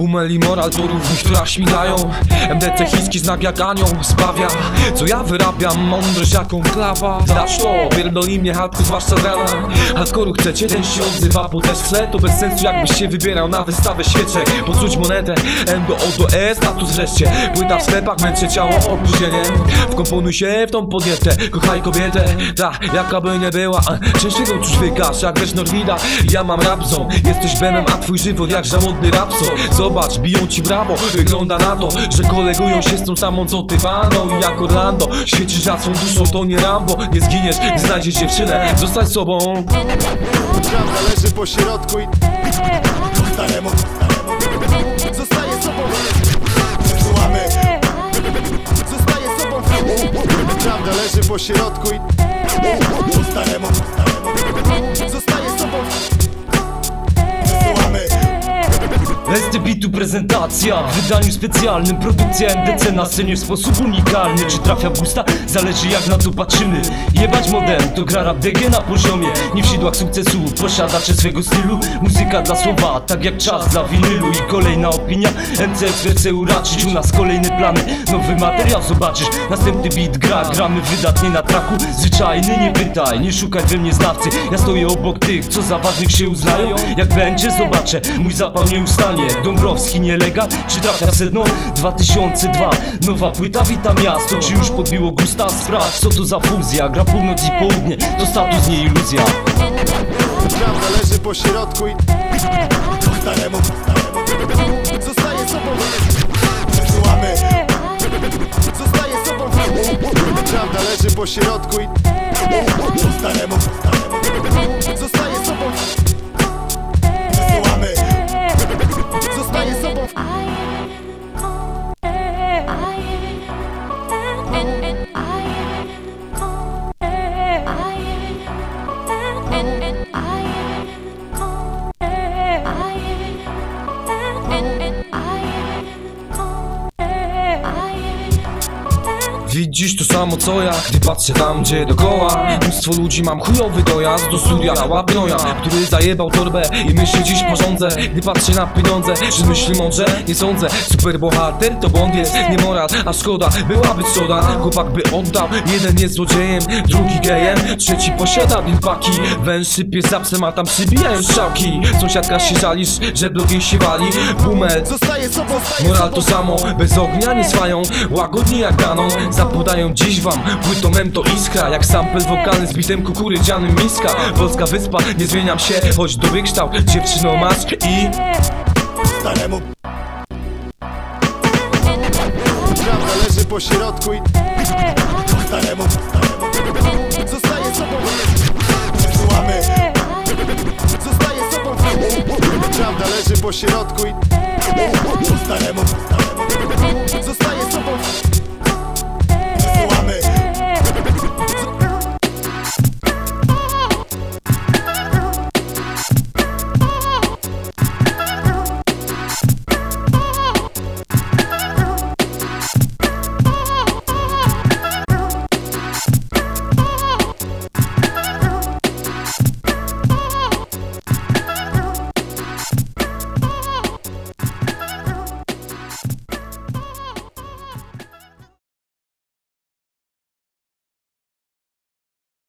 Bumel i moral to równi, która śmigają MDC chiński znak jak anioł sprawia. Co ja wyrabiam, mądrość jaką klawa. Dasz to, pierdoli mnie hardcore zwłaszcza z rana Hardcore'u chcecie, ten się odzywa, też chce To bez sensu jakbyś się wybierał na wystawę świeczek. Poczuć monetę, M do O do E, status wreszcie. Płyta w sklepach, męczy ciało opóźnieniem. Wkomponuj się w tą podnietę, kochaj kobietę. Ta, jaka by nie była, a, ciężkiego czuć wykasz Jak wiesz Norwida, ja mam rapzą Jesteś Benem, a twój żywot jak żałodny rapso Zobacz, biją ci brawo, wygląda na to Że kolegują się z tą samą co ty Waną I jak Orlando, świecisz za swą duszą To nie Rambo, nie zginiesz, gdy znajdziesz dziewczynę Zostań sobą. Prawda leży po środku i staremu, staremu Zostaje sobą. Przesuwamy Zostaje sobą. Prawda leży po środku i staremu ST bitu prezentacja. W wydaniu specjalnym produkcja NDC na scenie w sposób unikalny. Czy trafia w gusta? Zależy jak na to patrzymy. Jebać modem to gra rap DG na poziomie. Nie w sidłach sukcesu posiadacze swego stylu. Muzyka dla słowa, tak jak czas dla winylu. I kolejna opinia. MCF chce uraczyć U nas kolejne plany, nowy materiał zobaczysz. Następny beat gra, gramy wydatnie na traku. Zwyczajny nie pytaj, nie szukaj we mnie znawcy. Ja stoję obok tych, co za ważnych się uznają. Jak będzie zobaczę, mój zapał nie ustanie Dąbrowski nielega, czy trafia sedno? 2002, nowa płyta wita miasto. Czy już podbiło gusta? Sprawdź co to za fuzja? Gra północ i południe, to status nie iluzja. Prawda leży po środku i staremu, staremu. Zostaje sobą Przesuwamy Zostaje sobą Prawda leży po środku i staremu, staremu. Zostaje sobą Widzisz to samo co ja, gdy patrzę tam gdzie dokoła. Mnóstwo ludzi mam chujowy dojazd do studia Łapnoja, który zajebał torbę i myśli dziś porządzę. Gdy patrzę na pieniądze, czy myśli mądrze? Nie sądzę, super bohater to błąd jest Nie moral, a szkoda, byłaby soda Chłopak by oddał, jeden jest złodziejem Drugi gejem, trzeci posiada wilpaki Węższy pies za psem, a tam przybijają strzałki. Sąsiadka się żalisz, że blogiem się wali? Boomer, Zostaje sobą Moral to samo, bez ognia nie swają Łagodnie jak ganą, zapodają dziś wam Płytą to iskra, jak sample wokalny z bitem kukurydzianym miska. Polska wyspa, nie zmieniam się, choć do wykształt Dziewczyno masz i... staremu Prawda leży po środku i staremu, staremu Zostaje sobą Przesuwamy Zostaje sobą Prawda leży po środku i staremu, staremu